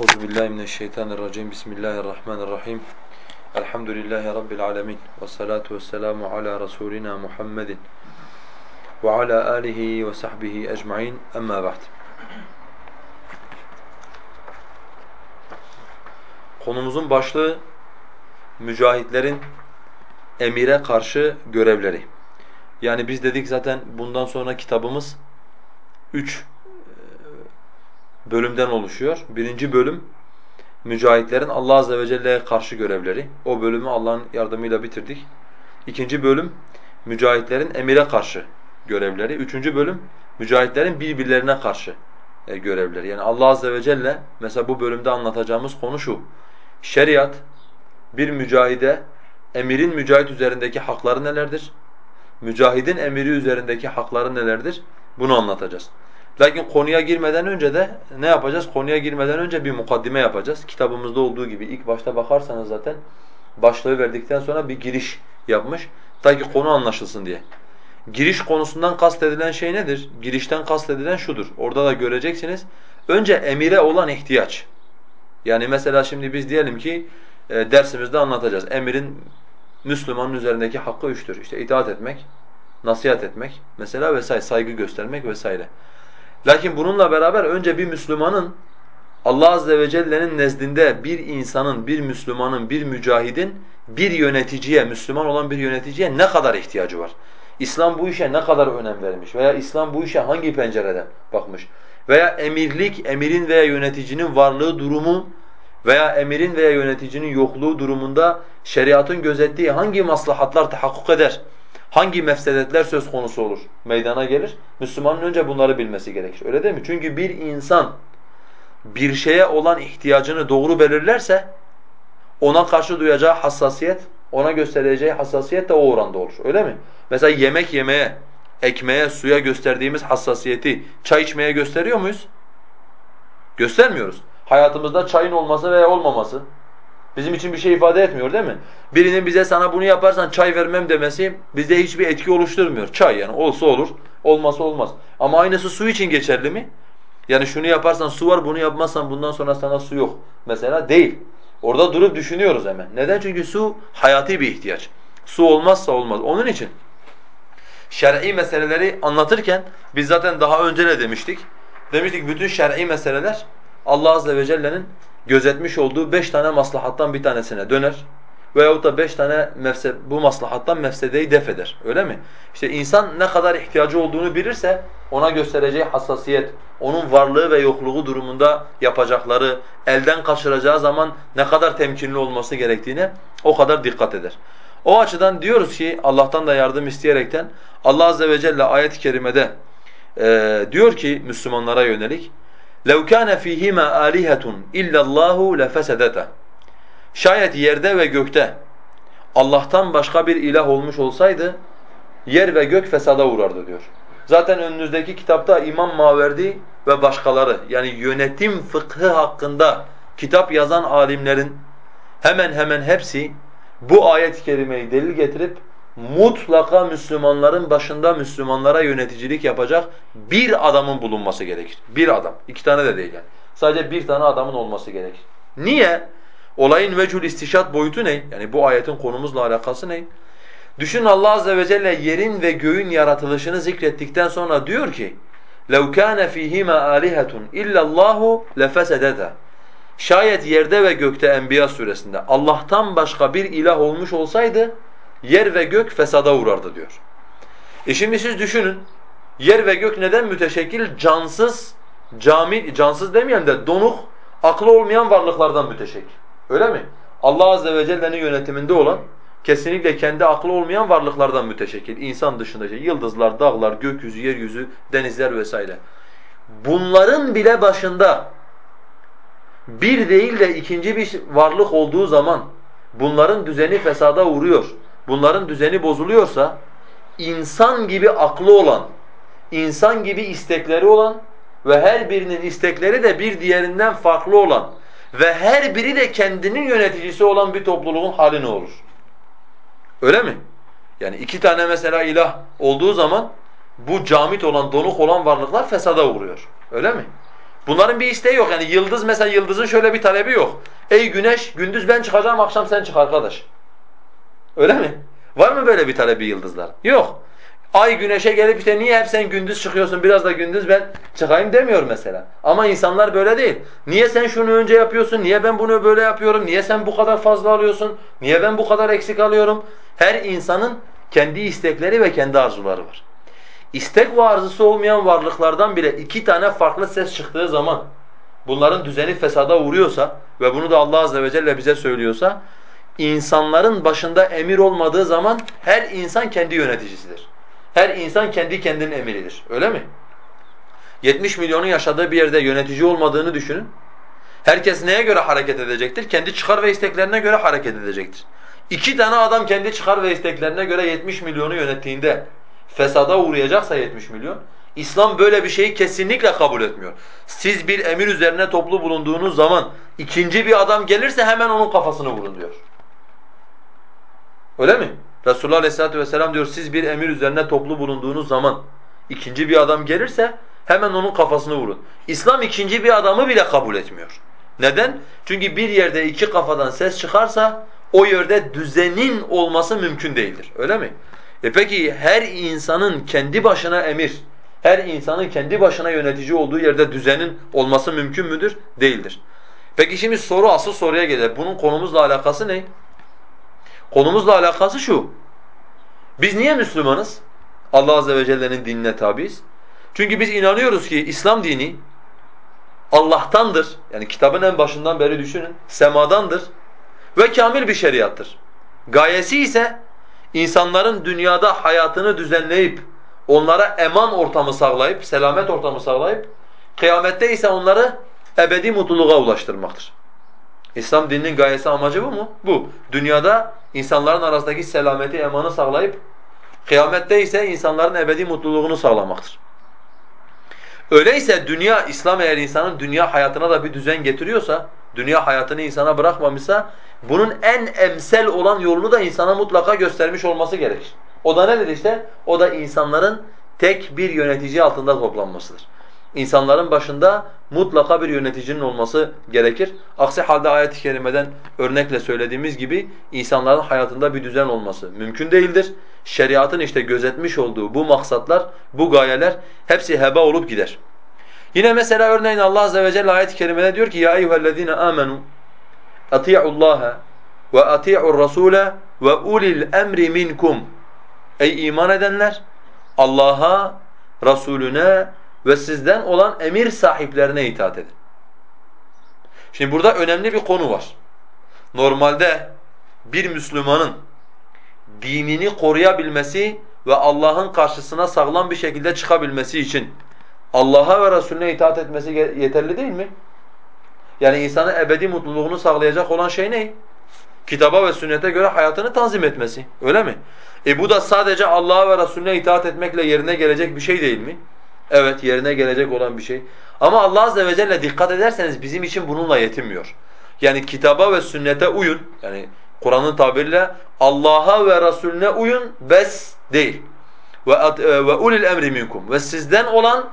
Euzu billahi mineşşeytanirracim. Bismillahirrahmanirrahim. Elhamdülillahi rabbil alamin. Ves salatu vesselamu ala rasulina Muhammedin ve ala alihi ve sahbihi ecmaîn. Amma ba'd. Konumuzun başlığı mücahitlerin emire karşı görevleri. Yani biz dedik zaten bundan sonra kitabımız üç bölümden oluşuyor. Birinci bölüm mücahitlerin Allah azze ve celle'ye karşı görevleri. O bölümü Allah'ın yardımıyla bitirdik. İkinci bölüm mücahitlerin emire karşı görevleri. Üçüncü bölüm mücahitlerin birbirlerine karşı e, görevleri. Yani Allah azze ve celle mesela bu bölümde anlatacağımız konu şu. Şeriat bir mücahide emirin mücahit üzerindeki hakları nelerdir? Mücahidin emiri üzerindeki hakları nelerdir? Bunu anlatacağız. Lakin konuya girmeden önce de ne yapacağız? Konuya girmeden önce bir mukaddime yapacağız. Kitabımızda olduğu gibi ilk başta bakarsanız zaten başlığı verdikten sonra bir giriş yapmış. Ta ki konu anlaşılsın diye. Giriş konusundan kastedilen şey nedir? Girişten kastedilen şudur. Orada da göreceksiniz. Önce emire olan ihtiyaç. Yani mesela şimdi biz diyelim ki e, dersimizde anlatacağız. Emirin Müslümanın üzerindeki hakkı üçtür. İşte itaat etmek, nasihat etmek mesela vesaire, saygı göstermek vesaire. Lakin bununla beraber önce bir Müslümanın Allah azze ve celle'nin nezdinde bir insanın, bir Müslümanın, bir mücahidin bir yöneticiye, Müslüman olan bir yöneticiye ne kadar ihtiyacı var? İslam bu işe ne kadar önem vermiş veya İslam bu işe hangi pencereden bakmış? Veya emirlik, emirin veya yöneticinin varlığı durumu veya emirin veya yöneticinin yokluğu durumunda şeriatın gözettiği hangi maslahatlar tahakkuk eder? Hangi mefsedetler söz konusu olur, meydana gelir? Müslümanın önce bunları bilmesi gerekir. Öyle değil mi? Çünkü bir insan bir şeye olan ihtiyacını doğru belirlerse ona karşı duyacağı hassasiyet, ona göstereceği hassasiyet de o oranda olur. Öyle mi? Mesela yemek yemeye, ekmeğe, suya gösterdiğimiz hassasiyeti çay içmeye gösteriyor muyuz? Göstermiyoruz. Hayatımızda çayın olması veya olmaması, Bizim için bir şey ifade etmiyor değil mi? Birinin bize sana bunu yaparsan çay vermem demesi bizde hiçbir etki oluşturmuyor. Çay yani olsa olur, olmasa olmaz. Ama aynısı su için geçerli mi? Yani şunu yaparsan su var, bunu yapmazsan bundan sonra sana su yok. Mesela değil. Orada durup düşünüyoruz hemen. Neden? Çünkü su hayati bir ihtiyaç. Su olmazsa olmaz. Onun için şer'i meseleleri anlatırken biz zaten daha önce ne demiştik? Demiştik bütün şer'i meseleler Allah azze ve celle'nin gözetmiş olduğu beş tane maslahattan bir tanesine döner. Veyahut da beş tane mefsed, bu maslahattan mefsedeyi def eder. Öyle mi? İşte insan ne kadar ihtiyacı olduğunu bilirse ona göstereceği hassasiyet, onun varlığı ve yokluğu durumunda yapacakları, elden kaçıracağı zaman ne kadar temkinli olması gerektiğine o kadar dikkat eder. O açıdan diyoruz ki Allah'tan da yardım isteyerekten Allah azze ve celle ayet-i kerimede e, diyor ki Müslümanlara yönelik لَوْ كَانَ ف۪يهِمَا آلِهَةٌ اِلَّا اللّٰهُ لَفَسَدَتَ Şayet yerde ve gökte Allah'tan başka bir ilah olmuş olsaydı yer ve gök fesada uğrardı diyor. Zaten önünüzdeki kitapta İmam Maverdi ve başkaları yani yönetim fıkhı hakkında kitap yazan alimlerin hemen hemen hepsi bu ayet-i kerimeyi delil getirip mutlaka Müslümanların başında Müslümanlara yöneticilik yapacak bir adamın bulunması gerekir. Bir adam. iki tane de değil yani. Sadece bir tane adamın olması gerekir. Niye? Olayın vecul istişat boyutu ne? Yani bu ayetin konumuzla alakası ne? Düşün Allah azze ve celle yerin ve göğün yaratılışını zikrettikten sonra diyor ki: "Lev kana fihima alihatun illa Allahu lefesedeta." Şayet yerde ve gökte Enbiya suresinde Allah'tan başka bir ilah olmuş olsaydı yer ve gök fesada uğrardı diyor. E şimdi siz düşünün, yer ve gök neden müteşekkil? Cansız, cami, cansız demeyen de donuk, aklı olmayan varlıklardan müteşekkil. Öyle mi? Allah azze ve celle'nin yönetiminde olan, kesinlikle kendi aklı olmayan varlıklardan müteşekkil. İnsan dışında şey, yıldızlar, dağlar, gökyüzü, yeryüzü, denizler vesaire. Bunların bile başında bir değil de ikinci bir varlık olduğu zaman bunların düzeni fesada uğruyor bunların düzeni bozuluyorsa insan gibi aklı olan, insan gibi istekleri olan ve her birinin istekleri de bir diğerinden farklı olan ve her biri de kendinin yöneticisi olan bir topluluğun hali ne olur? Öyle mi? Yani iki tane mesela ilah olduğu zaman bu camit olan, donuk olan varlıklar fesada uğruyor. Öyle mi? Bunların bir isteği yok. Yani yıldız mesela yıldızın şöyle bir talebi yok. Ey güneş gündüz ben çıkacağım akşam sen çık arkadaş. Öyle mi? Var mı böyle bir talebi yıldızlar? Yok. Ay güneşe gelip işte niye hep sen gündüz çıkıyorsun biraz da gündüz ben çıkayım demiyor mesela. Ama insanlar böyle değil. Niye sen şunu önce yapıyorsun? Niye ben bunu böyle yapıyorum? Niye sen bu kadar fazla alıyorsun? Niye ben bu kadar eksik alıyorum? Her insanın kendi istekleri ve kendi arzuları var. İstek ve arzusu olmayan varlıklardan bile iki tane farklı ses çıktığı zaman bunların düzeni fesada uğruyorsa ve bunu da Allah azze ve celle bize söylüyorsa insanların başında emir olmadığı zaman her insan kendi yöneticisidir. Her insan kendi kendinin emiridir. Öyle mi? 70 milyonun yaşadığı bir yerde yönetici olmadığını düşünün. Herkes neye göre hareket edecektir? Kendi çıkar ve isteklerine göre hareket edecektir. İki tane adam kendi çıkar ve isteklerine göre 70 milyonu yönettiğinde fesada uğrayacaksa 70 milyon, İslam böyle bir şeyi kesinlikle kabul etmiyor. Siz bir emir üzerine toplu bulunduğunuz zaman ikinci bir adam gelirse hemen onun kafasını vurun diyor. Öyle mi? Resulullah Aleyhisselatü Vesselam diyor siz bir emir üzerine toplu bulunduğunuz zaman ikinci bir adam gelirse hemen onun kafasını vurun. İslam ikinci bir adamı bile kabul etmiyor. Neden? Çünkü bir yerde iki kafadan ses çıkarsa o yerde düzenin olması mümkün değildir. Öyle mi? E peki her insanın kendi başına emir, her insanın kendi başına yönetici olduğu yerde düzenin olması mümkün müdür? Değildir. Peki şimdi soru asıl soruya gelir. Bunun konumuzla alakası ne? Konumuzla alakası şu. Biz niye Müslümanız? Allah azze ve celle'nin dinine tabiiz. Çünkü biz inanıyoruz ki İslam dini Allah'tandır. Yani kitabın en başından beri düşünün. Semadandır ve kamil bir şeriattır. Gayesi ise insanların dünyada hayatını düzenleyip onlara eman ortamı sağlayıp, selamet ortamı sağlayıp kıyamette ise onları ebedi mutluluğa ulaştırmaktır. İslam dininin gayesi amacı bu mu? Bu. Dünyada insanların arasındaki selameti, emanı sağlayıp kıyamette ise insanların ebedi mutluluğunu sağlamaktır. Öyleyse dünya, İslam eğer insanın dünya hayatına da bir düzen getiriyorsa, dünya hayatını insana bırakmamışsa, bunun en emsel olan yolunu da insana mutlaka göstermiş olması gerekir. O da nedir işte? O da insanların tek bir yönetici altında toplanmasıdır. İnsanların başında mutlaka bir yöneticinin olması gerekir. Aksi halde ayet-i kerimeden örnekle söylediğimiz gibi insanların hayatında bir düzen olması mümkün değildir. Şeriatın işte gözetmiş olduğu bu maksatlar, bu gayeler hepsi heba olup gider. Yine mesela örneğin Allah azze ve celle ayet-i kerimede diyor ki ya eyyuhellezine amenu ati'ullaha ve ati'ur rasule ve ulil emri minkum. Ey iman edenler Allah'a, Resulüne ve sizden olan emir sahiplerine itaat edin. Şimdi burada önemli bir konu var. Normalde bir Müslümanın dinini koruyabilmesi ve Allah'ın karşısına sağlam bir şekilde çıkabilmesi için Allah'a ve Resulüne itaat etmesi yeterli değil mi? Yani insanın ebedi mutluluğunu sağlayacak olan şey ne? Kitaba ve sünnete göre hayatını tanzim etmesi. Öyle mi? E bu da sadece Allah'a ve Resulüne itaat etmekle yerine gelecek bir şey değil mi? Evet yerine gelecek olan bir şey. Ama Allah azze ve celle dikkat ederseniz bizim için bununla yetinmiyor. Yani kitaba ve sünnete uyun. Yani Kur'an'ın tabiriyle Allah'a ve Resulüne uyun bes değil. Ve e, ve ulil emri minkum ve sizden olan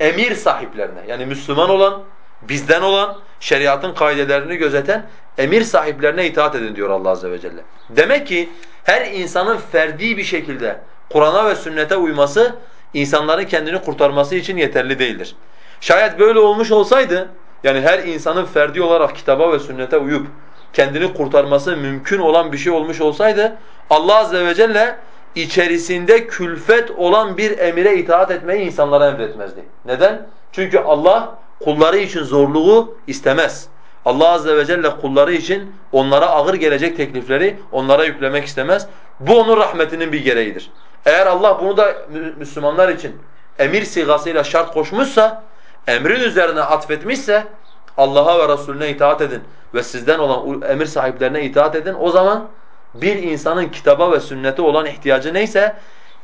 emir sahiplerine yani Müslüman olan, bizden olan, şeriatın kaidelerini gözeten emir sahiplerine itaat edin diyor Allah azze ve celle. Demek ki her insanın ferdi bir şekilde Kur'an'a ve sünnete uyması insanların kendini kurtarması için yeterli değildir. Şayet böyle olmuş olsaydı, yani her insanın ferdi olarak kitaba ve sünnete uyup kendini kurtarması mümkün olan bir şey olmuş olsaydı, Allah azze ve celle içerisinde külfet olan bir emire itaat etmeyi insanlara emretmezdi. Neden? Çünkü Allah kulları için zorluğu istemez. Allah azze ve celle kulları için onlara ağır gelecek teklifleri onlara yüklemek istemez. Bu onun rahmetinin bir gereğidir. Eğer Allah bunu da Müslümanlar için emir sigasıyla şart koşmuşsa, emrin üzerine atfetmişse Allah'a ve Resulüne itaat edin ve sizden olan emir sahiplerine itaat edin. O zaman bir insanın kitaba ve sünnete olan ihtiyacı neyse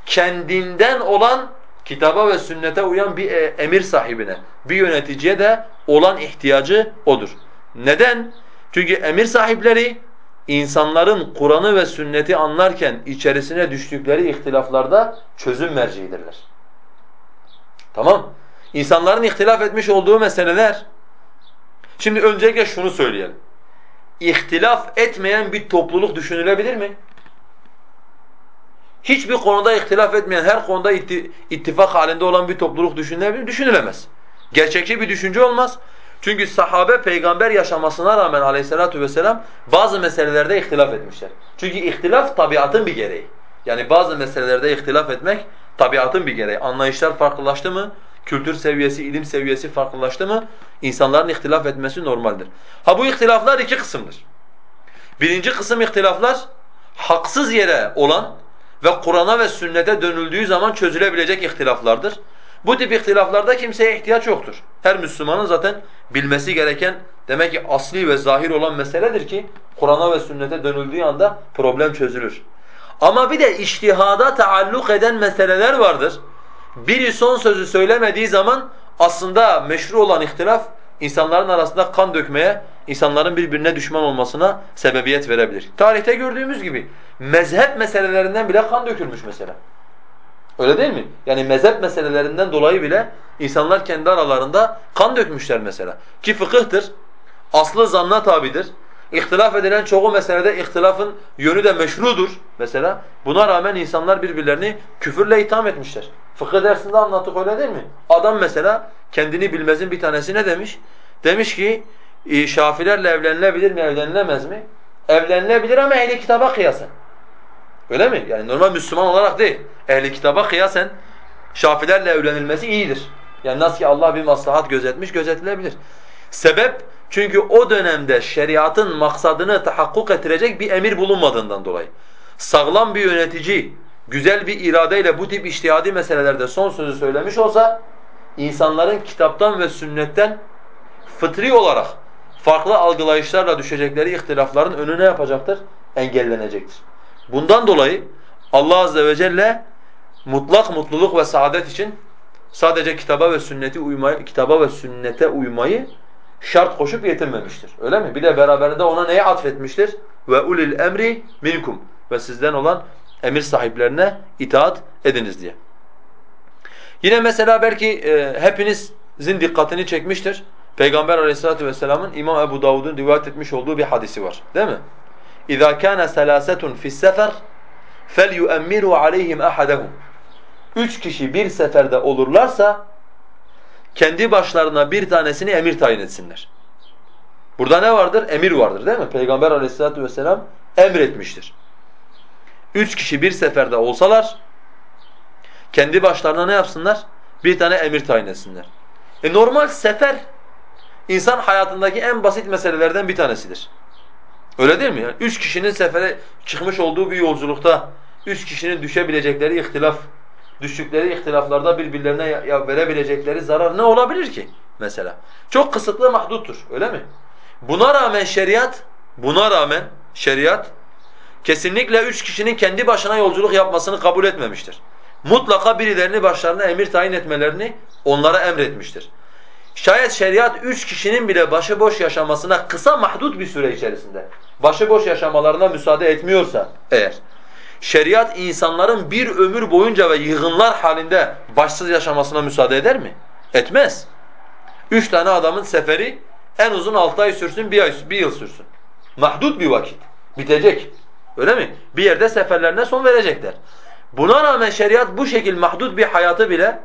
kendinden olan kitaba ve sünnete uyan bir e, emir sahibine, bir yöneticiye de olan ihtiyacı odur. Neden? Çünkü emir sahipleri insanların Kur'an'ı ve sünneti anlarken içerisine düştükleri ihtilaflarda çözüm merciidirler. Tamam? İnsanların ihtilaf etmiş olduğu meseleler. Şimdi öncelikle şunu söyleyelim. İhtilaf etmeyen bir topluluk düşünülebilir mi? Hiçbir konuda ihtilaf etmeyen, her konuda ittifak halinde olan bir topluluk düşünülebilir mi? Düşünülemez. Gerçekçi bir düşünce olmaz. Çünkü sahabe peygamber yaşamasına rağmen aleyhissalatu vesselam bazı meselelerde ihtilaf etmişler. Çünkü ihtilaf tabiatın bir gereği. Yani bazı meselelerde ihtilaf etmek tabiatın bir gereği. Anlayışlar farklılaştı mı? Kültür seviyesi, ilim seviyesi farklılaştı mı? İnsanların ihtilaf etmesi normaldir. Ha bu ihtilaflar iki kısımdır. Birinci kısım ihtilaflar haksız yere olan ve Kur'an'a ve sünnete dönüldüğü zaman çözülebilecek ihtilaflardır. Bu tip ihtilaflarda kimseye ihtiyaç yoktur. Her Müslümanın zaten bilmesi gereken demek ki asli ve zahir olan meseledir ki Kur'an'a ve sünnete dönüldüğü anda problem çözülür. Ama bir de iştihada taalluk eden meseleler vardır. Biri son sözü söylemediği zaman aslında meşru olan ihtilaf insanların arasında kan dökmeye, insanların birbirine düşman olmasına sebebiyet verebilir. Tarihte gördüğümüz gibi mezhep meselelerinden bile kan dökülmüş mesela. Öyle değil mi? Yani mezhep meselelerinden dolayı bile insanlar kendi aralarında kan dökmüşler mesela. Ki fıkıhtır, aslı zanna tabidir. İhtilaf edilen çoğu meselede ihtilafın yönü de meşrudur mesela. Buna rağmen insanlar birbirlerini küfürle itham etmişler. Fıkıh dersinde anlattık öyle değil mi? Adam mesela kendini bilmezin bir tanesi ne demiş? Demiş ki Şafilerle evlenilebilir mi, evlenilemez mi? Evlenilebilir ama ehli kitaba kıyasen. Öyle mi? Yani normal Müslüman olarak değil. Ehli kitaba kıyasen Şafilerle evlenilmesi iyidir. Yani nasıl ki Allah bir maslahat gözetmiş, gözetilebilir. Sebep çünkü o dönemde şeriatın maksadını tahakkuk ettirecek bir emir bulunmadığından dolayı. Sağlam bir yönetici, güzel bir iradeyle bu tip iştihadi meselelerde son sözü söylemiş olsa, insanların kitaptan ve sünnetten fıtri olarak farklı algılayışlarla düşecekleri ihtilafların önüne yapacaktır? Engellenecektir. Bundan dolayı Allah azze ve celle mutlak mutluluk ve saadet için sadece kitaba ve sünneti uymayı, kitaba ve sünnete uymayı şart koşup yetinmemiştir. Öyle mi? Bir de beraberinde ona neyi atfetmiştir? Ve ulil emri minkum ve sizden olan emir sahiplerine itaat ediniz diye. Yine mesela belki e, hepinizin dikkatini çekmiştir. Peygamber Aleyhissalatu vesselam'ın İmam Ebu Davud'un rivayet etmiş olduğu bir hadisi var. Değil mi? اِذَا كَانَ سَلَاسَةٌ فِي السَّفَرِ فَلْيُؤَمِّرُوا عَلَيْهِمْ أَحَدَهُمْ Üç kişi bir seferde olurlarsa kendi başlarına bir tanesini emir tayin etsinler. Burada ne vardır? Emir vardır değil mi? Peygamber aleyhissalatu vesselam emretmiştir. Üç kişi bir seferde olsalar kendi başlarına ne yapsınlar? Bir tane emir tayin etsinler. E normal sefer insan hayatındaki en basit meselelerden bir tanesidir. Öyle değil mi? Yani üç kişinin sefere çıkmış olduğu bir yolculukta üç kişinin düşebilecekleri ihtilaf düştükleri ihtilaflarda birbirlerine ya verebilecekleri zarar ne olabilir ki mesela? Çok kısıtlı mahduttur öyle mi? Buna rağmen şeriat, buna rağmen şeriat kesinlikle üç kişinin kendi başına yolculuk yapmasını kabul etmemiştir. Mutlaka birilerini başlarına emir tayin etmelerini onlara emretmiştir. Şayet şeriat üç kişinin bile başıboş yaşamasına kısa mahdut bir süre içerisinde başıboş yaşamalarına müsaade etmiyorsa eğer şeriat insanların bir ömür boyunca ve yığınlar halinde başsız yaşamasına müsaade eder mi? Etmez. Üç tane adamın seferi en uzun altı ay sürsün, bir, ay, bir yıl sürsün. Mahdut bir vakit. Bitecek. Öyle mi? Bir yerde seferlerine son verecekler. Buna rağmen şeriat bu şekil mahdut bir hayatı bile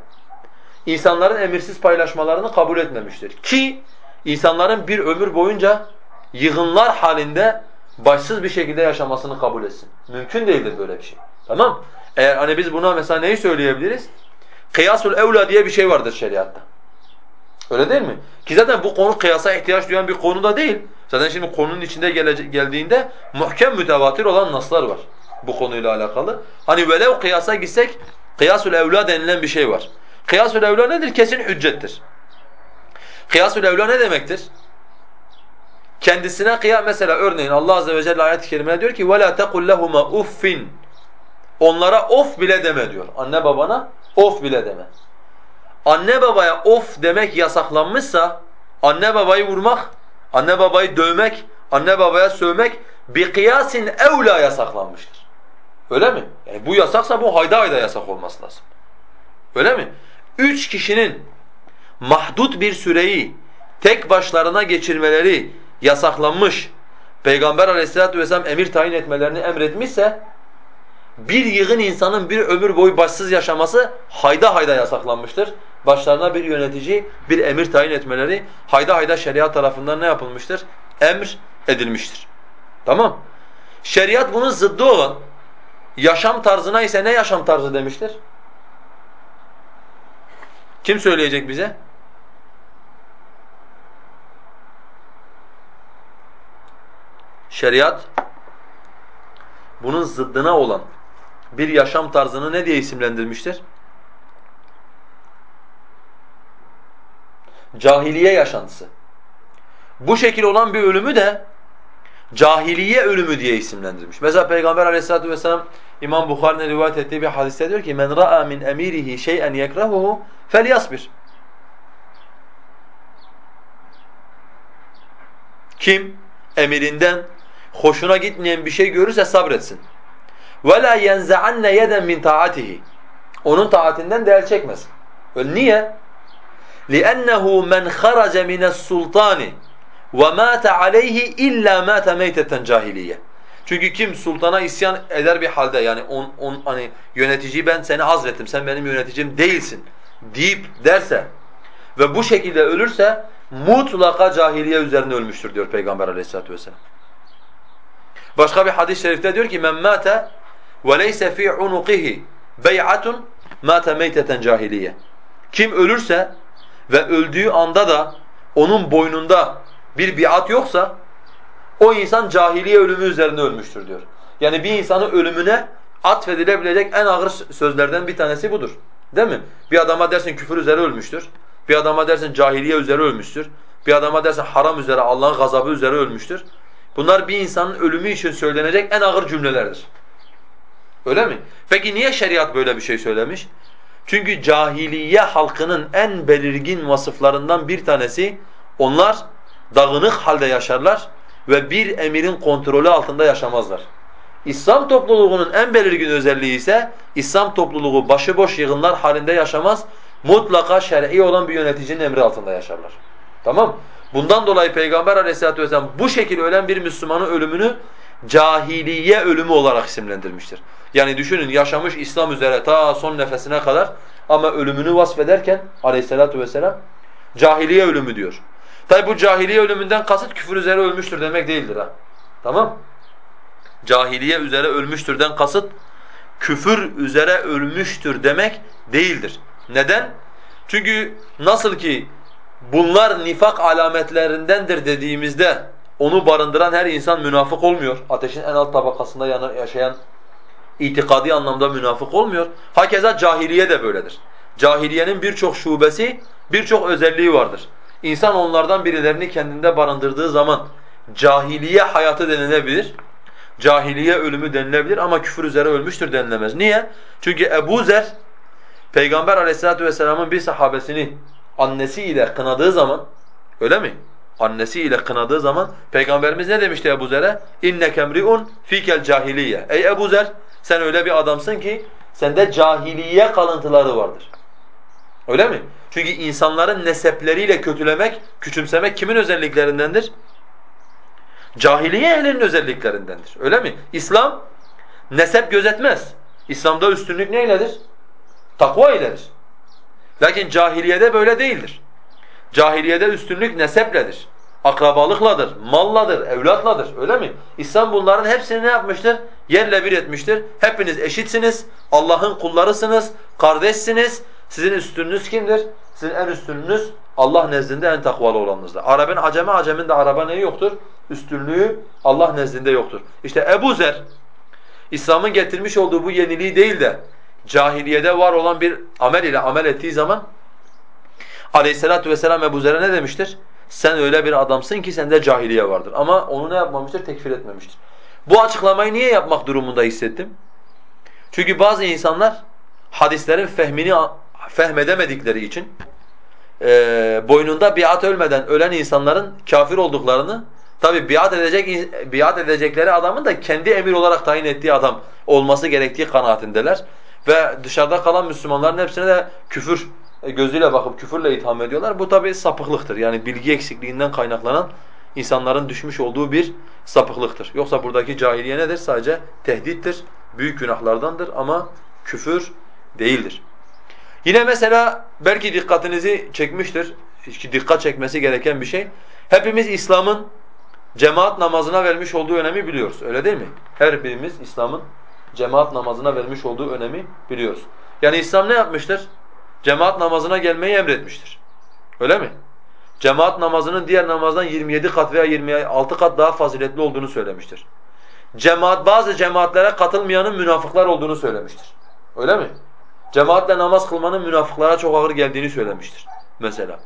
insanların emirsiz paylaşmalarını kabul etmemiştir. Ki insanların bir ömür boyunca yığınlar halinde başsız bir şekilde yaşamasını kabul etsin. Mümkün değildir böyle bir şey. Tamam? Eğer hani biz buna mesela neyi söyleyebiliriz? Kıyasul evla diye bir şey vardır şeriatta. Öyle değil mi? Ki zaten bu konu kıyasa ihtiyaç duyan bir konu da değil. Zaten şimdi konunun içinde geldiğinde muhkem mütevatir olan naslar var bu konuyla alakalı. Hani velev kıyasa gitsek kıyasul evla denilen bir şey var. Kıyasul evla nedir? Kesin hüccettir. Kıyasul evla ne demektir? Kendisine kıyas mesela örneğin Allah azze ve celle ayet-i kerimede diyor ki وَلَا تَقُلْ لَهُمَا uffin. Onlara of bile deme diyor. Anne babana of bile deme. Anne babaya of demek yasaklanmışsa anne babayı vurmak, anne babayı dövmek, anne babaya sövmek bir kıyasin evla yasaklanmıştır. Öyle mi? Yani bu yasaksa bu hayda hayda yasak olması lazım. Öyle mi? Üç kişinin mahdut bir süreyi tek başlarına geçirmeleri yasaklanmış, Peygamber aleyhissalatu vesselam emir tayin etmelerini emretmişse, bir yığın insanın bir ömür boyu başsız yaşaması hayda hayda yasaklanmıştır. Başlarına bir yönetici, bir emir tayin etmeleri hayda hayda şeriat tarafından ne yapılmıştır? Emr edilmiştir. Tamam. Şeriat bunun zıddı olan yaşam tarzına ise ne yaşam tarzı demiştir? Kim söyleyecek bize? Şeriat bunun zıddına olan bir yaşam tarzını ne diye isimlendirmiştir? Cahiliye yaşantısı. Bu şekil olan bir ölümü de cahiliye ölümü diye isimlendirmiş. Mesela Peygamber aleyhissalatu vesselam İmam Bukhari'nin rivayet ettiği bir hadiste diyor ki men ra'a min emirihi şey'en yekrahuhu felyasbir. Kim emirinden hoşuna gitmeyen bir şey görürse sabretsin. وَلَا يَنْزَعَنَّ يَدًا مِنْ تَاعَتِهِ Onun taatinden de el çekmesin. Öyle niye? لِأَنَّهُ مَنْ خَرَجَ مِنَ السُّلْطَانِ وَمَاتَ عَلَيْهِ اِلَّا مَاتَ مَيْتَةً cahiliye. çünkü kim sultana isyan eder bir halde yani on, on hani yöneticiyi ben seni azlettim sen benim yöneticim değilsin deyip derse ve bu şekilde ölürse mutlaka cahiliye üzerine ölmüştür diyor Peygamber Aleyhisselatü vesselam. Başka bir hadis-i şerifte diyor ki men mate ve leyse fi unuqihi bey'atun mate meyteten cahiliye. Kim ölürse ve öldüğü anda da onun boynunda bir biat yoksa o insan cahiliye ölümü üzerine ölmüştür diyor. Yani bir insanın ölümüne atfedilebilecek en ağır sözlerden bir tanesi budur. Değil mi? Bir adama dersin küfür üzere ölmüştür. Bir adama dersin cahiliye üzere ölmüştür. Bir adama dersin haram üzere, Allah'ın gazabı üzere ölmüştür. Bunlar bir insanın ölümü için söylenecek en ağır cümlelerdir. Öyle mi? Peki niye şeriat böyle bir şey söylemiş? Çünkü cahiliye halkının en belirgin vasıflarından bir tanesi onlar dağınık halde yaşarlar ve bir emirin kontrolü altında yaşamazlar. İslam topluluğunun en belirgin özelliği ise İslam topluluğu başıboş yığınlar halinde yaşamaz. Mutlaka şer'i olan bir yöneticinin emri altında yaşarlar. Tamam? Bundan dolayı Peygamber Aleyhisselatü vesselam bu şekilde ölen bir Müslümanın ölümünü cahiliye ölümü olarak isimlendirmiştir. Yani düşünün yaşamış İslam üzere ta son nefesine kadar ama ölümünü vasfederken Aleyhisselatü vesselam cahiliye ölümü diyor. Tabi bu cahiliye ölümünden kasıt küfür üzere ölmüştür demek değildir ha. Tamam? Cahiliye üzere ölmüştürden kasıt küfür üzere ölmüştür demek değildir. Neden? Çünkü nasıl ki bunlar nifak alametlerindendir dediğimizde onu barındıran her insan münafık olmuyor. Ateşin en alt tabakasında yaşayan itikadi anlamda münafık olmuyor. Hakeza cahiliye de böyledir. Cahiliyenin birçok şubesi, birçok özelliği vardır. İnsan onlardan birilerini kendinde barındırdığı zaman cahiliye hayatı denilebilir. Cahiliye ölümü denilebilir ama küfür üzere ölmüştür denilemez. Niye? Çünkü Ebu Zer Peygamber aleyhissalatu vesselamın bir sahabesini annesiyle kınadığı zaman öyle mi? Annesiyle kınadığı zaman Peygamberimiz ne demişti Ebu Zer'e? اِنَّكَ مْرِئُنْ ف۪يكَ الْجَاهِلِيَّ Ey Ebu Zer sen öyle bir adamsın ki sende cahiliye kalıntıları vardır. Öyle mi? Çünkü insanların nesepleriyle kötülemek, küçümsemek kimin özelliklerindendir? Cahiliye ehlinin özelliklerindendir. Öyle mi? İslam nesep gözetmez. İslam'da üstünlük neyledir? Takva iledir. Lakin cahiliyede böyle değildir. Cahiliyede üstünlük nesepledir. Akrabalıkladır, malladır, evlatladır. Öyle mi? İslam bunların hepsini ne yapmıştır? Yerle bir etmiştir. Hepiniz eşitsiniz, Allah'ın kullarısınız, kardeşsiniz. Sizin üstününüz kimdir? Sizin en üstününüz Allah nezdinde en takvalı olanınızdır. Arabın aceme, acemin de araba neyi yoktur? Üstünlüğü Allah nezdinde yoktur. İşte Ebu Zer, İslam'ın getirmiş olduğu bu yeniliği değil de cahiliyede var olan bir amel ile amel ettiği zaman Aleyhisselatü vesselam Ebu Zer'e ne demiştir? Sen öyle bir adamsın ki sende cahiliye vardır. Ama onu ne yapmamıştır? Tekfir etmemiştir. Bu açıklamayı niye yapmak durumunda hissettim? Çünkü bazı insanlar hadislerin fehmini fehmedemedikleri için e, boynunda biat ölmeden ölen insanların kafir olduklarını tabi biat edecek biat edecekleri adamın da kendi emir olarak tayin ettiği adam olması gerektiği kanaatindeler ve dışarıda kalan Müslümanların hepsine de küfür e, gözüyle bakıp küfürle itham ediyorlar. Bu tabi sapıklıktır. Yani bilgi eksikliğinden kaynaklanan insanların düşmüş olduğu bir sapıklıktır. Yoksa buradaki cahiliye nedir? Sadece tehdittir, büyük günahlardandır ama küfür değildir. Yine mesela belki dikkatinizi çekmiştir, dikkat çekmesi gereken bir şey. Hepimiz İslam'ın cemaat namazına vermiş olduğu önemi biliyoruz. Öyle değil mi? Her birimiz İslam'ın cemaat namazına vermiş olduğu önemi biliyoruz. Yani İslam ne yapmıştır? Cemaat namazına gelmeyi emretmiştir. Öyle mi? Cemaat namazının diğer namazdan 27 kat veya 26 kat daha faziletli olduğunu söylemiştir. Cemaat bazı cemaatlere katılmayanın münafıklar olduğunu söylemiştir. Öyle mi? Cemaatle namaz kılmanın münafıklara çok ağır geldiğini söylemiştir mesela.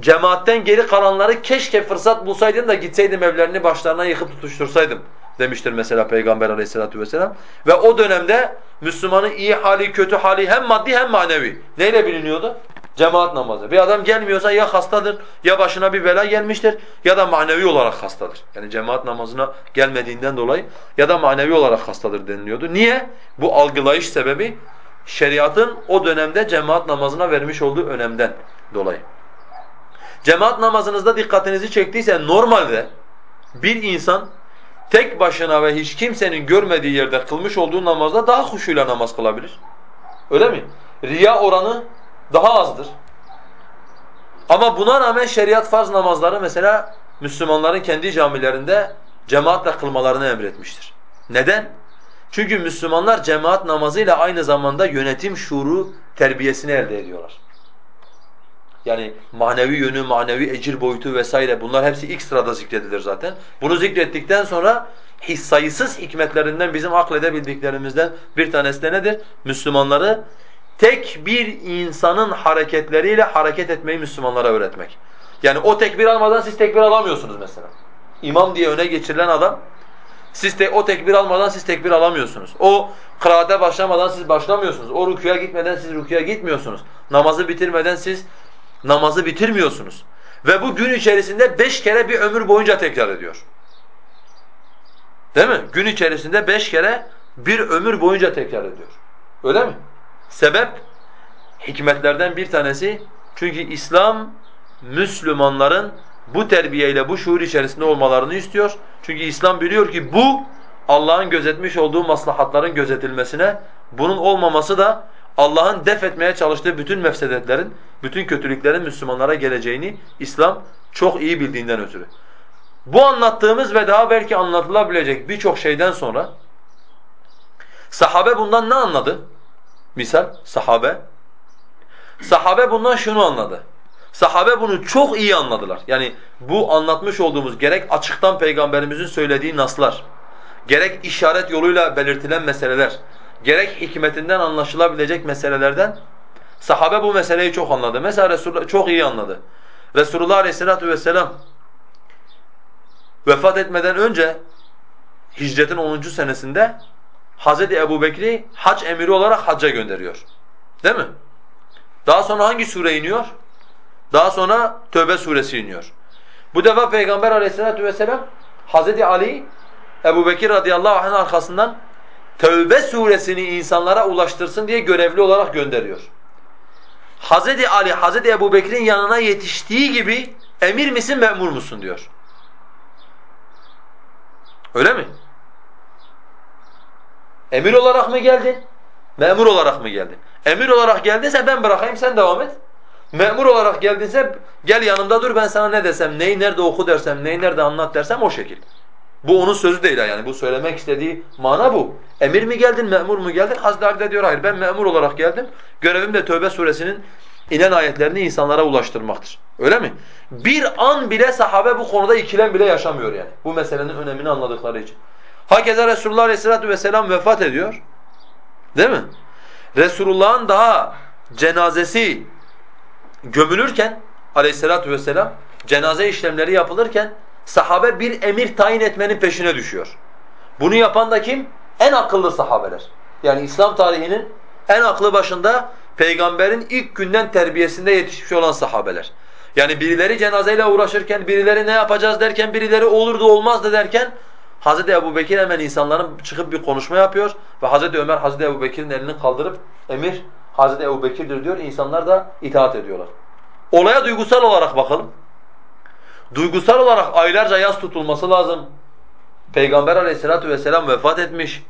Cemaatten geri kalanları keşke fırsat bulsaydım da gitseydim evlerini başlarına yıkıp tutuştursaydım demiştir mesela Peygamber aleyhissalatu vesselam. Ve o dönemde Müslümanın iyi hali, kötü hali hem maddi hem manevi. Neyle biliniyordu? Cemaat namazı. Bir adam gelmiyorsa ya hastadır, ya başına bir bela gelmiştir ya da manevi olarak hastadır. Yani cemaat namazına gelmediğinden dolayı ya da manevi olarak hastadır deniliyordu. Niye? Bu algılayış sebebi şeriatın o dönemde cemaat namazına vermiş olduğu önemden dolayı. Cemaat namazınızda dikkatinizi çektiyse normalde bir insan tek başına ve hiç kimsenin görmediği yerde kılmış olduğu namazda daha huşuyla namaz kılabilir. Öyle mi? Riya oranı daha azdır. Ama buna rağmen şeriat farz namazları mesela Müslümanların kendi camilerinde cemaatle kılmalarını emretmiştir. Neden? Çünkü Müslümanlar cemaat namazıyla aynı zamanda yönetim şuuru terbiyesini elde ediyorlar. Yani manevi yönü, manevi ecir boyutu vesaire bunlar hepsi ilk sırada zikredilir zaten. Bunu zikrettikten sonra sayısız hikmetlerinden bizim akledebildiklerimizden bir tanesi de nedir? Müslümanları tek bir insanın hareketleriyle hareket etmeyi Müslümanlara öğretmek. Yani o tekbir almadan siz tekbir alamıyorsunuz mesela. İmam diye öne geçirilen adam, siz te o tekbir almadan siz tekbir alamıyorsunuz. O kıraate başlamadan siz başlamıyorsunuz. O rüküye gitmeden siz rüküye gitmiyorsunuz. Namazı bitirmeden siz namazı bitirmiyorsunuz. Ve bu gün içerisinde beş kere bir ömür boyunca tekrar ediyor. Değil mi? Gün içerisinde beş kere bir ömür boyunca tekrar ediyor. Öyle mi? Sebep hikmetlerden bir tanesi çünkü İslam Müslümanların bu terbiyeyle bu şuur içerisinde olmalarını istiyor. Çünkü İslam biliyor ki bu Allah'ın gözetmiş olduğu maslahatların gözetilmesine, bunun olmaması da Allah'ın def etmeye çalıştığı bütün mefsedetlerin, bütün kötülüklerin Müslümanlara geleceğini İslam çok iyi bildiğinden ötürü. Bu anlattığımız ve daha belki anlatılabilecek birçok şeyden sonra sahabe bundan ne anladı? Misal sahabe. Sahabe bundan şunu anladı. Sahabe bunu çok iyi anladılar. Yani bu anlatmış olduğumuz gerek açıktan peygamberimizin söylediği naslar, gerek işaret yoluyla belirtilen meseleler, gerek hikmetinden anlaşılabilecek meselelerden sahabe bu meseleyi çok anladı. Mesela Resulullah çok iyi anladı. Resulullah Aleyhisselatü vesselam vefat etmeden önce hicretin 10. senesinde Hazreti Ebu Bekri hac emiri olarak hacca gönderiyor. Değil mi? Daha sonra hangi sure iniyor? Daha sonra Tövbe suresi iniyor. Bu defa Peygamber aleyhissalatu vesselam Hazreti Ali Ebu Bekir radıyallahu anh'ın arkasından Tövbe suresini insanlara ulaştırsın diye görevli olarak gönderiyor. Hazreti Ali, Hazreti Ebu Bekir'in yanına yetiştiği gibi emir misin, memur musun diyor. Öyle mi? Emir olarak mı geldin? Memur olarak mı geldin? Emir olarak geldinse ben bırakayım sen devam et. Memur olarak geldinse gel yanımda dur ben sana ne desem, neyi nerede oku dersem, neyi nerede anlat dersem o şekil. Bu onun sözü değil yani bu söylemek istediği mana bu. Emir mi geldin, memur mu geldin? De diyor hayır ben memur olarak geldim. Görevim de Tövbe suresinin inen ayetlerini insanlara ulaştırmaktır. Öyle mi? Bir an bile sahabe bu konuda ikilem bile yaşamıyor yani. Bu meselenin önemini anladıkları için. Hakeza Resulullah Aleyhisselatü Vesselam vefat ediyor. Değil mi? Resulullah'ın daha cenazesi gömülürken Aleyhisselatü Vesselam cenaze işlemleri yapılırken sahabe bir emir tayin etmenin peşine düşüyor. Bunu yapan da kim? En akıllı sahabeler. Yani İslam tarihinin en aklı başında peygamberin ilk günden terbiyesinde yetişmiş olan sahabeler. Yani birileri cenazeyle uğraşırken, birileri ne yapacağız derken, birileri olurdu olmazdı derken Hazreti Ebu Bekir hemen insanların çıkıp bir konuşma yapıyor ve Hazreti Ömer Hazreti Ebu Bekir'in elini kaldırıp emir Hazreti Ebu Bekir'dir diyor, insanlar da itaat ediyorlar. Olaya duygusal olarak bakalım. Duygusal olarak aylarca yas tutulması lazım. Peygamber aleyhissalatu vesselam vefat etmiş.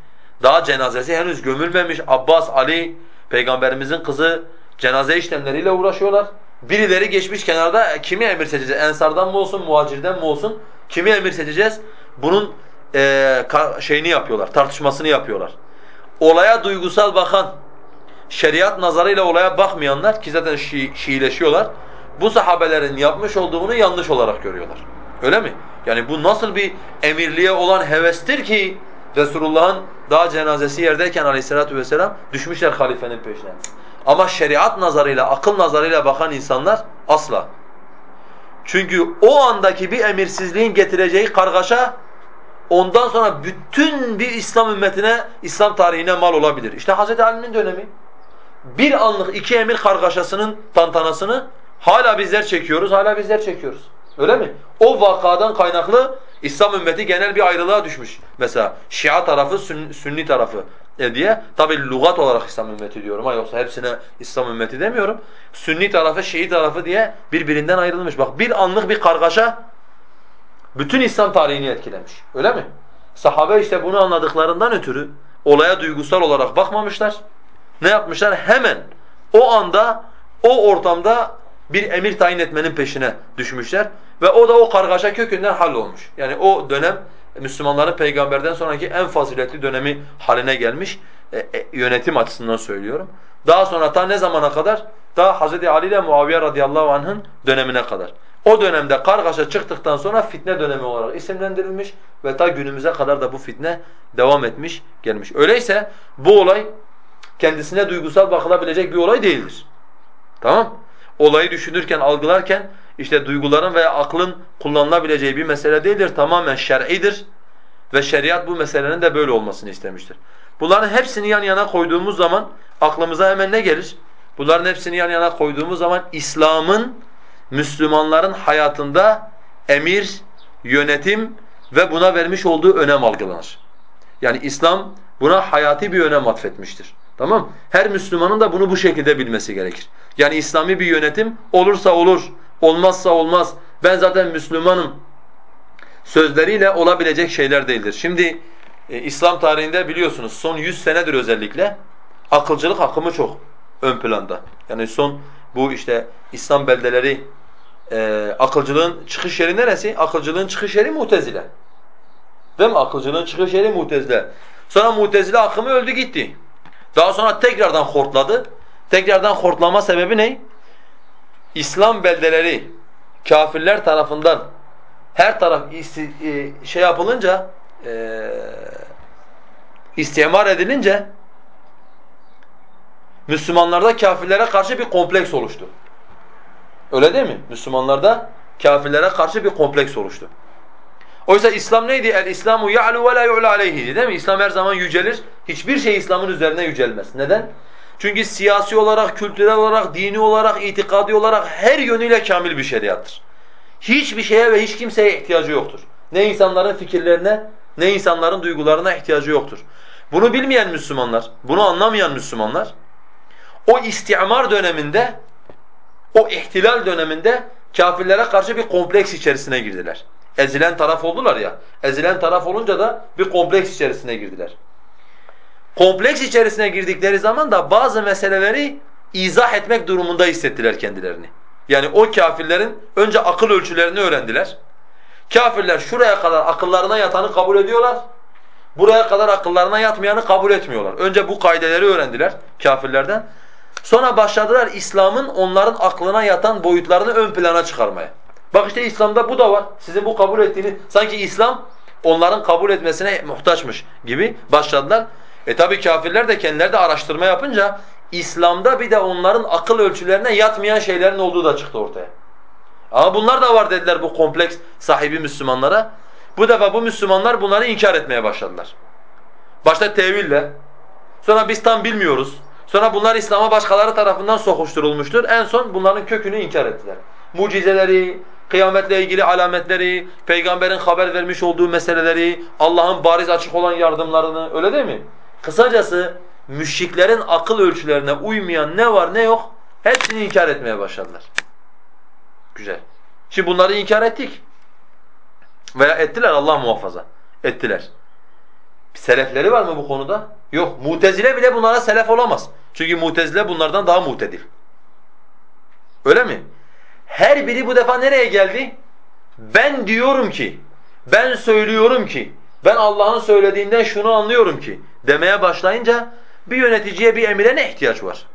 Daha cenazesi henüz gömülmemiş. Abbas, Ali, peygamberimizin kızı cenaze işlemleriyle uğraşıyorlar. Birileri geçmiş kenarda kimi emir seçeceğiz? Ensardan mı olsun, muhacirden mi olsun? Kimi emir seçeceğiz? Bunun e, şeyini yapıyorlar, tartışmasını yapıyorlar. Olaya duygusal bakan, şeriat nazarıyla olaya bakmayanlar ki zaten Şii, Şiileşiyorlar. Bu sahabelerin yapmış olduğunu yanlış olarak görüyorlar. Öyle mi? Yani bu nasıl bir emirliğe olan hevestir ki Resulullah'ın daha cenazesi yerdeyken aleyhissalatu vesselam düşmüşler halifenin peşine. Ama şeriat nazarıyla, akıl nazarıyla bakan insanlar asla. Çünkü o andaki bir emirsizliğin getireceği kargaşa ondan sonra bütün bir İslam ümmetine, İslam tarihine mal olabilir. İşte Hz. Ali'nin dönemi. Bir anlık iki emir kargaşasının tantanasını hala bizler çekiyoruz, hala bizler çekiyoruz. Öyle mi? O vakadan kaynaklı İslam ümmeti genel bir ayrılığa düşmüş. Mesela Şia tarafı, Sünni tarafı e diye. Tabi lügat olarak İslam ümmeti diyorum ha yoksa hepsine İslam ümmeti demiyorum. Sünni tarafı, Şii tarafı diye birbirinden ayrılmış. Bak bir anlık bir kargaşa bütün İslam tarihini etkilemiş. Öyle mi? Sahabe işte bunu anladıklarından ötürü olaya duygusal olarak bakmamışlar. Ne yapmışlar? Hemen o anda, o ortamda bir emir tayin etmenin peşine düşmüşler. Ve o da o kargaşa kökünden hallolmuş. Yani o dönem Müslümanların peygamberden sonraki en faziletli dönemi haline gelmiş. E, e, yönetim açısından söylüyorum. Daha sonra ta ne zamana kadar? Ta Hz. Ali ile Muaviye radıyallahu anh'ın dönemine kadar. O dönemde kargaşa çıktıktan sonra fitne dönemi olarak isimlendirilmiş ve ta günümüze kadar da bu fitne devam etmiş, gelmiş. Öyleyse bu olay kendisine duygusal bakılabilecek bir olay değildir. Tamam? Olayı düşünürken, algılarken işte duyguların veya aklın kullanılabileceği bir mesele değildir. Tamamen şer'idir ve şeriat bu meselenin de böyle olmasını istemiştir. Bunların hepsini yan yana koyduğumuz zaman aklımıza hemen ne gelir? Bunların hepsini yan yana koyduğumuz zaman İslam'ın Müslümanların hayatında emir, yönetim ve buna vermiş olduğu önem algılanır. Yani İslam buna hayati bir önem atfetmiştir. Tamam? Her Müslümanın da bunu bu şekilde bilmesi gerekir. Yani İslami bir yönetim olursa olur, olmazsa olmaz. Ben zaten Müslümanım sözleriyle olabilecek şeyler değildir. Şimdi e, İslam tarihinde biliyorsunuz son 100 senedir özellikle akılcılık akımı çok ön planda. Yani son bu işte İslam beldeleri e, akılcılığın çıkış yeri neresi? Akılcılığın çıkış yeri Mutezile. Değil mi? Akılcılığın çıkış yeri Mutezile. Sonra Mutezile akımı öldü gitti. Daha sonra tekrardan hortladı. Tekrardan hortlama sebebi ne? İslam beldeleri kafirler tarafından her taraf e, şey yapılınca e, istimar edilince Müslümanlarda kafirlere karşı bir kompleks oluştu. Öyle değil mi? Müslümanlarda kafirlere karşı bir kompleks oluştu. Oysa İslam neydi? El İslamu ya'lu ve la yu'la değil mi? İslam her zaman yücelir. Hiçbir şey İslam'ın üzerine yücelmez. Neden? Çünkü siyasi olarak, kültürel olarak, dini olarak, itikadi olarak her yönüyle kamil bir şeriattır. Hiçbir şeye ve hiç kimseye ihtiyacı yoktur. Ne insanların fikirlerine, ne insanların duygularına ihtiyacı yoktur. Bunu bilmeyen Müslümanlar, bunu anlamayan Müslümanlar o istimar döneminde, o ihtilal döneminde kafirlere karşı bir kompleks içerisine girdiler. Ezilen taraf oldular ya, ezilen taraf olunca da bir kompleks içerisine girdiler. Kompleks içerisine girdikleri zaman da bazı meseleleri izah etmek durumunda hissettiler kendilerini. Yani o kafirlerin önce akıl ölçülerini öğrendiler. Kafirler şuraya kadar akıllarına yatanı kabul ediyorlar. Buraya kadar akıllarına yatmayanı kabul etmiyorlar. Önce bu kaideleri öğrendiler kafirlerden. Sonra başladılar İslam'ın onların aklına yatan boyutlarını ön plana çıkarmaya. Bak işte İslam'da bu da var. Sizin bu kabul ettiğiniz sanki İslam onların kabul etmesine muhtaçmış gibi başladılar. E tabi kafirler de kendileri de araştırma yapınca İslam'da bir de onların akıl ölçülerine yatmayan şeylerin olduğu da çıktı ortaya. Ama bunlar da var dediler bu kompleks sahibi Müslümanlara. Bu defa bu Müslümanlar bunları inkar etmeye başladılar. Başta teville, sonra biz tam bilmiyoruz. Sonra bunlar İslam'a başkaları tarafından sokuşturulmuştur. En son bunların kökünü inkar ettiler. Mucizeleri, kıyametle ilgili alametleri, peygamberin haber vermiş olduğu meseleleri, Allah'ın bariz açık olan yardımlarını öyle değil mi? Kısacası müşriklerin akıl ölçülerine uymayan ne var ne yok hepsini inkar etmeye başladılar. Güzel. Şimdi bunları inkar ettik. Veya ettiler Allah muhafaza. Ettiler. Selefleri var mı bu konuda? Yok. Mutezile bile bunlara selef olamaz. Çünkü mutezile bunlardan daha mutedil. Öyle mi? Her biri bu defa nereye geldi? Ben diyorum ki, ben söylüyorum ki, ben Allah'ın söylediğinden şunu anlıyorum ki demeye başlayınca bir yöneticiye, bir emire ne ihtiyaç var?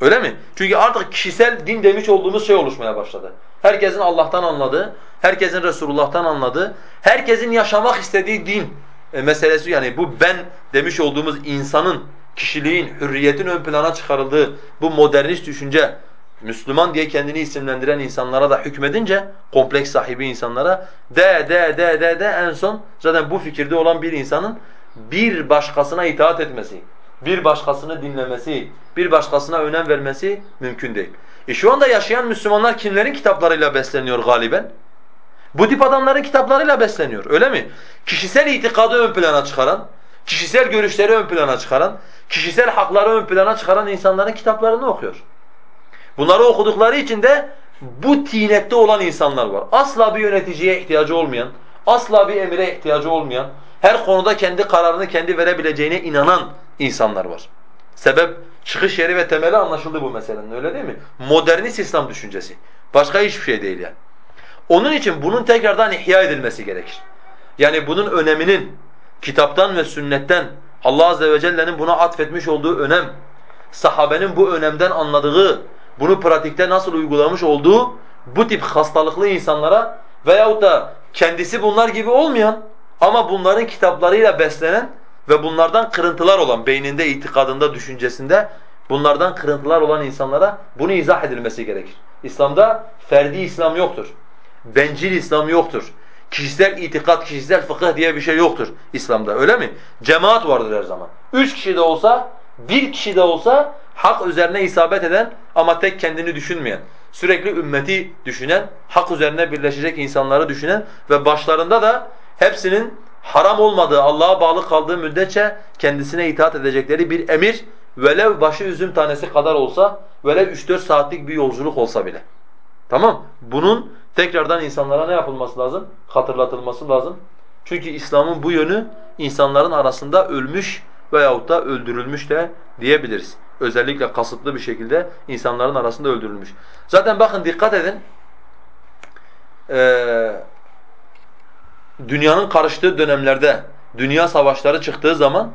Öyle mi? Çünkü artık kişisel din demiş olduğumuz şey oluşmaya başladı. Herkesin Allah'tan anladığı, herkesin Resulullah'tan anladığı, herkesin yaşamak istediği din e, meselesi yani bu ben demiş olduğumuz insanın, kişiliğin, hürriyetin ön plana çıkarıldığı bu modernist düşünce Müslüman diye kendini isimlendiren insanlara da hükmedince, kompleks sahibi insanlara de de de de de en son zaten bu fikirde olan bir insanın bir başkasına itaat etmesi, bir başkasını dinlemesi, bir başkasına önem vermesi mümkün değil. E şu anda yaşayan Müslümanlar kimlerin kitaplarıyla besleniyor galiben? Bu tip adamların kitaplarıyla besleniyor öyle mi? Kişisel itikadı ön plana çıkaran, kişisel görüşleri ön plana çıkaran, kişisel hakları ön plana çıkaran insanların kitaplarını okuyor. Bunları okudukları için de bu tinette olan insanlar var. Asla bir yöneticiye ihtiyacı olmayan, asla bir emire ihtiyacı olmayan, her konuda kendi kararını kendi verebileceğine inanan insanlar var. Sebep çıkış yeri ve temeli anlaşıldı bu meselenin öyle değil mi? Modernist İslam düşüncesi. Başka hiçbir şey değil yani. Onun için bunun tekrardan ihya edilmesi gerekir. Yani bunun öneminin kitaptan ve sünnetten Allah azze ve celle'nin buna atfetmiş olduğu önem, sahabenin bu önemden anladığı, bunu pratikte nasıl uygulamış olduğu bu tip hastalıklı insanlara veyahut da kendisi bunlar gibi olmayan ama bunların kitaplarıyla beslenen ve bunlardan kırıntılar olan beyninde, itikadında, düşüncesinde bunlardan kırıntılar olan insanlara bunu izah edilmesi gerekir. İslam'da ferdi İslam yoktur. Bencil İslam yoktur. Kişisel itikat, kişisel fıkıh diye bir şey yoktur İslam'da öyle mi? Cemaat vardır her zaman. Üç kişi de olsa, bir kişi de olsa hak üzerine isabet eden ama tek kendini düşünmeyen, sürekli ümmeti düşünen, hak üzerine birleşecek insanları düşünen ve başlarında da hepsinin haram olmadığı, Allah'a bağlı kaldığı müddetçe kendisine itaat edecekleri bir emir velev başı üzüm tanesi kadar olsa, velev 3-4 saatlik bir yolculuk olsa bile. Tamam? Bunun tekrardan insanlara ne yapılması lazım? Hatırlatılması lazım. Çünkü İslam'ın bu yönü insanların arasında ölmüş veyahut da öldürülmüş de diyebiliriz. Özellikle kasıtlı bir şekilde insanların arasında öldürülmüş. Zaten bakın dikkat edin. Ee, dünyanın karıştığı dönemlerde, dünya savaşları çıktığı zaman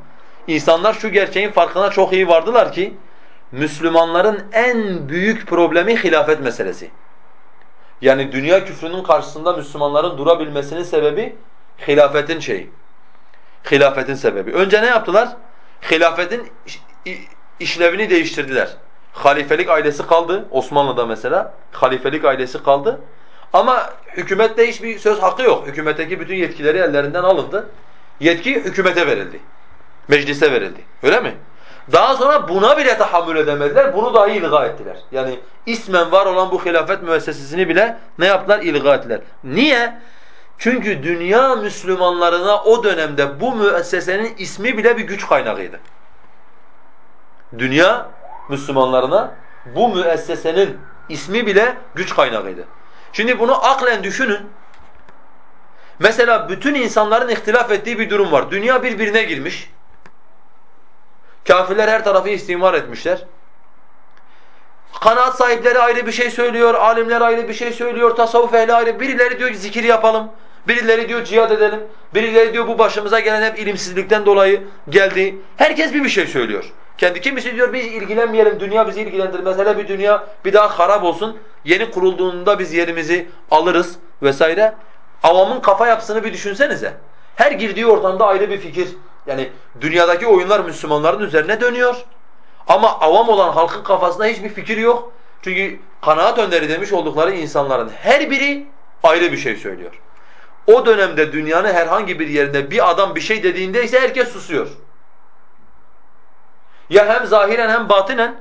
insanlar şu gerçeğin farkına çok iyi vardılar ki Müslümanların en büyük problemi hilafet meselesi. Yani dünya küfrünün karşısında Müslümanların durabilmesinin sebebi hilafetin şeyi. Hilafetin sebebi. Önce ne yaptılar? Hilafetin işlevini değiştirdiler. Halifelik ailesi kaldı. Osmanlı'da mesela halifelik ailesi kaldı. Ama hükümette hiçbir söz hakkı yok. Hükümetteki bütün yetkileri ellerinden alındı. Yetki hükümete verildi. Meclise verildi. Öyle mi? Daha sonra buna bile tahammül edemediler. Bunu dahi ilga ettiler. Yani ismen var olan bu hilafet müessesesini bile ne yaptılar? İlga ettiler. Niye? Çünkü dünya Müslümanlarına o dönemde bu müessesenin ismi bile bir güç kaynağıydı. Dünya Müslümanlarına bu müessesenin ismi bile güç kaynağıydı. Şimdi bunu aklen düşünün. Mesela bütün insanların ihtilaf ettiği bir durum var. Dünya birbirine girmiş. Kafirler her tarafı istimar etmişler. Kanaat sahipleri ayrı bir şey söylüyor, alimler ayrı bir şey söylüyor, tasavvuf ehli ayrı. Birileri diyor ki zikir yapalım, birileri diyor cihad edelim, birileri diyor bu başımıza gelen hep ilimsizlikten dolayı geldi. Herkes bir bir şey söylüyor. Kendi kimisi diyor biz ilgilenmeyelim, dünya bizi ilgilendirmez. Hele bir dünya bir daha harap olsun, yeni kurulduğunda biz yerimizi alırız vesaire. Avamın kafa yapısını bir düşünsenize. Her girdiği ortamda ayrı bir fikir. Yani dünyadaki oyunlar Müslümanların üzerine dönüyor. Ama avam olan halkın kafasında hiçbir fikir yok. Çünkü kanaat önderi demiş oldukları insanların her biri ayrı bir şey söylüyor. O dönemde dünyanın herhangi bir yerinde bir adam bir şey dediğinde ise herkes susuyor. Ya hem zahiren hem batinen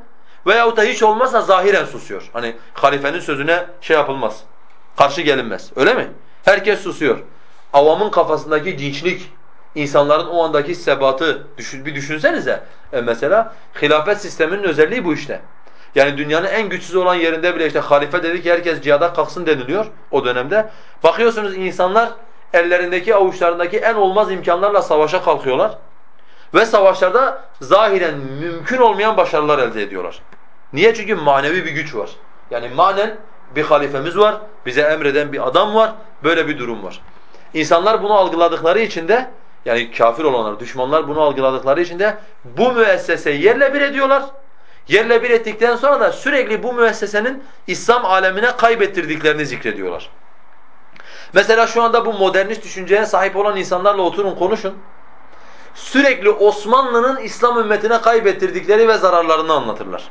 veyahut da hiç olmazsa zahiren susuyor. Hani halifenin sözüne şey yapılmaz, karşı gelinmez. Öyle mi? Herkes susuyor. Avamın kafasındaki dinçlik, insanların o andaki sebatı bir düşünsenize. E mesela hilafet sisteminin özelliği bu işte. Yani dünyanın en güçsüz olan yerinde bile işte halife dedi ki herkes cihada kalksın deniliyor o dönemde. Bakıyorsunuz insanlar ellerindeki avuçlarındaki en olmaz imkanlarla savaşa kalkıyorlar. Ve savaşlarda zahiren mümkün olmayan başarılar elde ediyorlar. Niye? Çünkü manevi bir güç var. Yani manen bir halifemiz var, bize emreden bir adam var, böyle bir durum var. İnsanlar bunu algıladıkları için de yani kafir olanlar, düşmanlar bunu algıladıkları için de bu müesseseyi yerle bir ediyorlar. Yerle bir ettikten sonra da sürekli bu müessesenin İslam alemine kaybettirdiklerini zikrediyorlar. Mesela şu anda bu modernist düşünceye sahip olan insanlarla oturun konuşun. Sürekli Osmanlı'nın İslam ümmetine kaybettirdikleri ve zararlarını anlatırlar.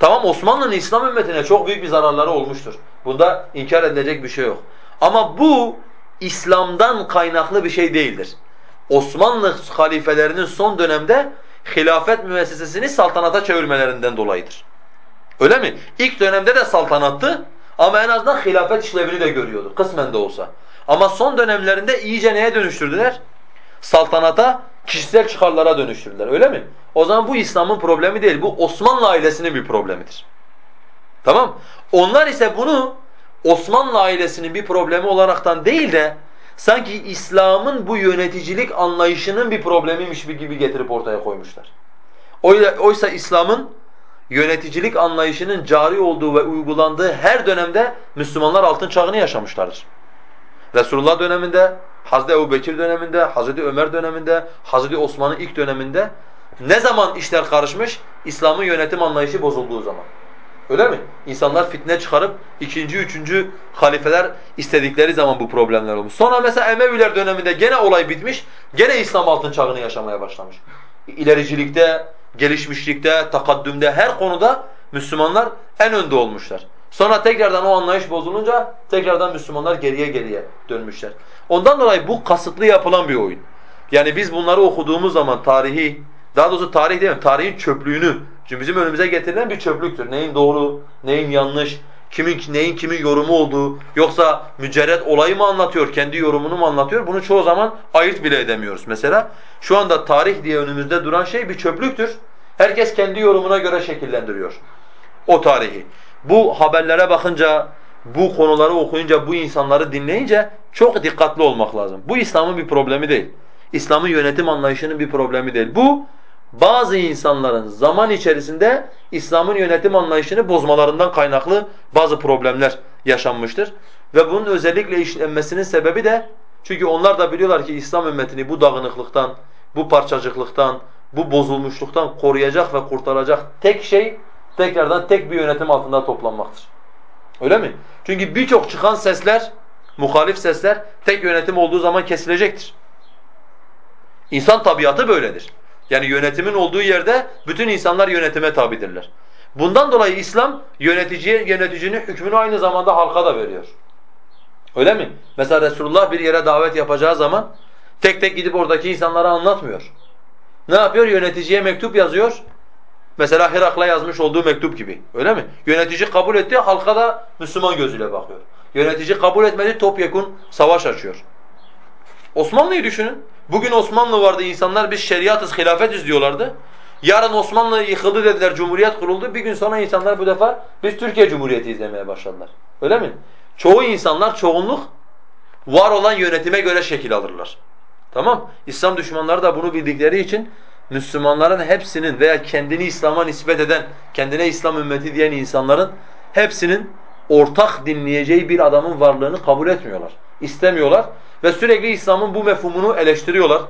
Tamam Osmanlı'nın İslam ümmetine çok büyük bir zararları olmuştur. Bunda inkar edilecek bir şey yok. Ama bu İslam'dan kaynaklı bir şey değildir. Osmanlı halifelerinin son dönemde hilafet müessesesini saltanata çevirmelerinden dolayıdır. Öyle mi? İlk dönemde de saltanattı ama en azından hilafet işlevini de görüyordu kısmen de olsa. Ama son dönemlerinde iyice neye dönüştürdüler? Saltanata, kişisel çıkarlara dönüştürdüler. Öyle mi? O zaman bu İslam'ın problemi değil. Bu Osmanlı ailesinin bir problemidir. Tamam? Onlar ise bunu Osmanlı ailesinin bir problemi olaraktan değil de sanki İslam'ın bu yöneticilik anlayışının bir problemiymiş gibi getirip ortaya koymuşlar. Oysa İslam'ın yöneticilik anlayışının cari olduğu ve uygulandığı her dönemde Müslümanlar altın çağını yaşamışlardır. Resulullah döneminde, Hazreti Ebubekir döneminde, Hazreti Ömer döneminde, Hazreti Osman'ın ilk döneminde ne zaman işler karışmış? İslam'ın yönetim anlayışı bozulduğu zaman. Öyle mi? İnsanlar fitne çıkarıp ikinci, üçüncü halifeler istedikleri zaman bu problemler olmuş. Sonra mesela Emeviler döneminde gene olay bitmiş, gene İslam altın çağını yaşamaya başlamış. İlericilikte, gelişmişlikte, takaddümde her konuda Müslümanlar en önde olmuşlar. Sonra tekrardan o anlayış bozulunca tekrardan Müslümanlar geriye geriye dönmüşler. Ondan dolayı bu kasıtlı yapılan bir oyun. Yani biz bunları okuduğumuz zaman tarihi, daha doğrusu tarih değil mi? Tarihin çöplüğünü çünkü bizim önümüze getirilen bir çöplüktür. Neyin doğru, neyin yanlış, kimin neyin kimin yorumu olduğu, yoksa mücerred olayı mı anlatıyor, kendi yorumunu mu anlatıyor? Bunu çoğu zaman ayırt bile edemiyoruz. Mesela şu anda tarih diye önümüzde duran şey bir çöplüktür. Herkes kendi yorumuna göre şekillendiriyor o tarihi. Bu haberlere bakınca, bu konuları okuyunca, bu insanları dinleyince çok dikkatli olmak lazım. Bu İslam'ın bir problemi değil. İslam'ın yönetim anlayışının bir problemi değil. Bu bazı insanların zaman içerisinde İslam'ın yönetim anlayışını bozmalarından kaynaklı bazı problemler yaşanmıştır. Ve bunun özellikle işlenmesinin sebebi de çünkü onlar da biliyorlar ki İslam ümmetini bu dağınıklıktan, bu parçacıklıktan, bu bozulmuşluktan koruyacak ve kurtaracak tek şey tekrardan tek bir yönetim altında toplanmaktır. Öyle mi? Çünkü birçok çıkan sesler, muhalif sesler tek yönetim olduğu zaman kesilecektir. İnsan tabiatı böyledir. Yani yönetimin olduğu yerde bütün insanlar yönetime tabidirler. Bundan dolayı İslam yöneticiye yöneticinin hükmünü aynı zamanda halka da veriyor. Öyle mi? Mesela Resulullah bir yere davet yapacağı zaman tek tek gidip oradaki insanlara anlatmıyor. Ne yapıyor? Yöneticiye mektup yazıyor. Mesela Hirak'la yazmış olduğu mektup gibi. Öyle mi? Yönetici kabul etti, halka da Müslüman gözüyle bakıyor. Yönetici kabul etmedi, topyekun savaş açıyor. Osmanlı'yı düşünün. Bugün Osmanlı vardı, insanlar biz şeriatız, hilafetiz diyorlardı. Yarın Osmanlı yıkıldı dediler, cumhuriyet kuruldu. Bir gün sonra insanlar bu defa biz Türkiye Cumhuriyeti izlemeye başladılar. Öyle mi? Çoğu insanlar, çoğunluk var olan yönetime göre şekil alırlar. Tamam? İslam düşmanları da bunu bildikleri için Müslümanların hepsinin veya kendini İslam'a nispet eden, kendine İslam ümmeti diyen insanların hepsinin ortak dinleyeceği bir adamın varlığını kabul etmiyorlar. İstemiyorlar ve sürekli İslam'ın bu mefhumunu eleştiriyorlar.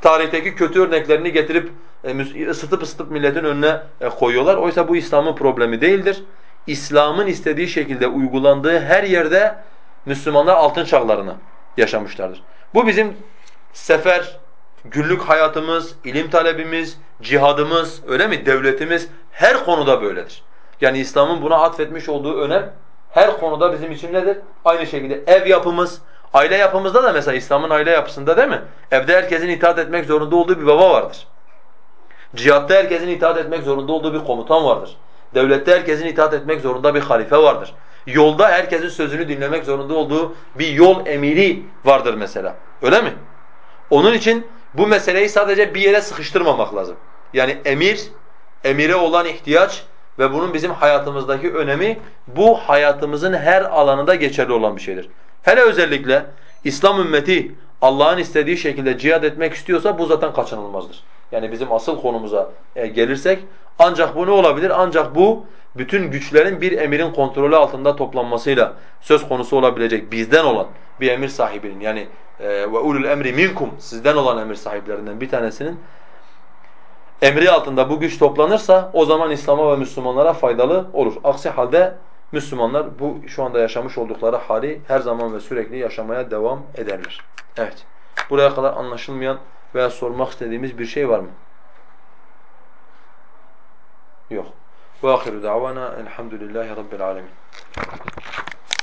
Tarihteki kötü örneklerini getirip e, ısıtıp ısıtıp milletin önüne e, koyuyorlar. Oysa bu İslam'ın problemi değildir. İslam'ın istediği şekilde uygulandığı her yerde Müslümanlar altın çağlarını yaşamışlardır. Bu bizim sefer, günlük hayatımız, ilim talebimiz, cihadımız, öyle mi? Devletimiz her konuda böyledir. Yani İslam'ın buna atfetmiş olduğu önem her konuda bizim için nedir? Aynı şekilde ev yapımız, aile yapımızda da mesela İslam'ın aile yapısında değil mi? Evde herkesin itaat etmek zorunda olduğu bir baba vardır. Cihatta herkesin itaat etmek zorunda olduğu bir komutan vardır. Devlette herkesin itaat etmek zorunda bir halife vardır. Yolda herkesin sözünü dinlemek zorunda olduğu bir yol emiri vardır mesela. Öyle mi? Onun için Bu meseleyi sadece bir yere sıkıştırmamak lazım. Yani emir, emire olan ihtiyaç ve bunun bizim hayatımızdaki önemi bu hayatımızın her alanında geçerli olan bir şeydir. Hele özellikle İslam ümmeti Allah'ın istediği şekilde cihad etmek istiyorsa bu zaten kaçınılmazdır. Yani bizim asıl konumuza e, gelirsek ancak bu ne olabilir? Ancak bu bütün güçlerin bir emirin kontrolü altında toplanmasıyla söz konusu olabilecek bizden olan bir emir sahibinin yani e, ve ulul emri minkum sizden olan emir sahiplerinden bir tanesinin emri altında bu güç toplanırsa o zaman İslam'a ve Müslümanlara faydalı olur. Aksi halde Müslümanlar bu şu anda yaşamış oldukları hali her zaman ve sürekli yaşamaya devam ederler. Evet. Buraya kadar anlaşılmayan veya sormak istediğimiz bir şey var mı? Yok. وآخر دعوانا الحمد لله رب العالمين